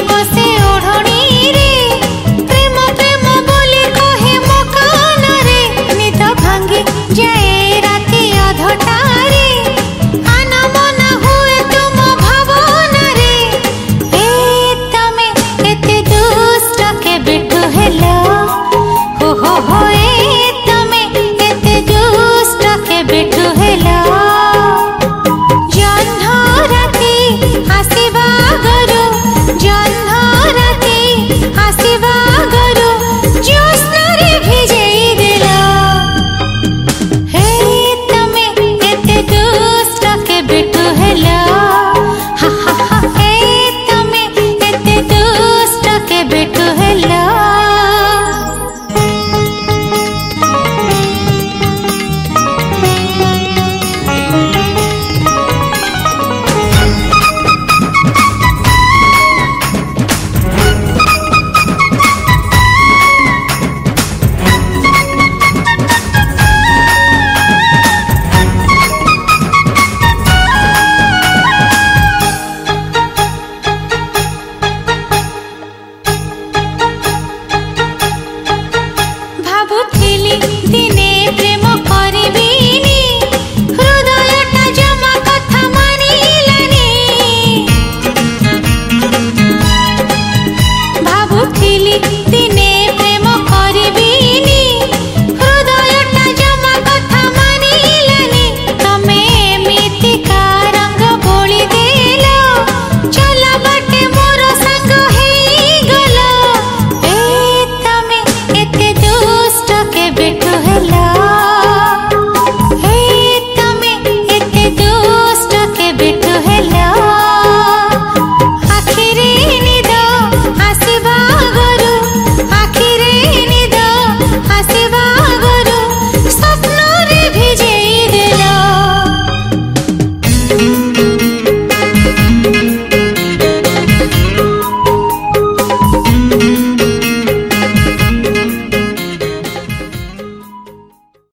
वो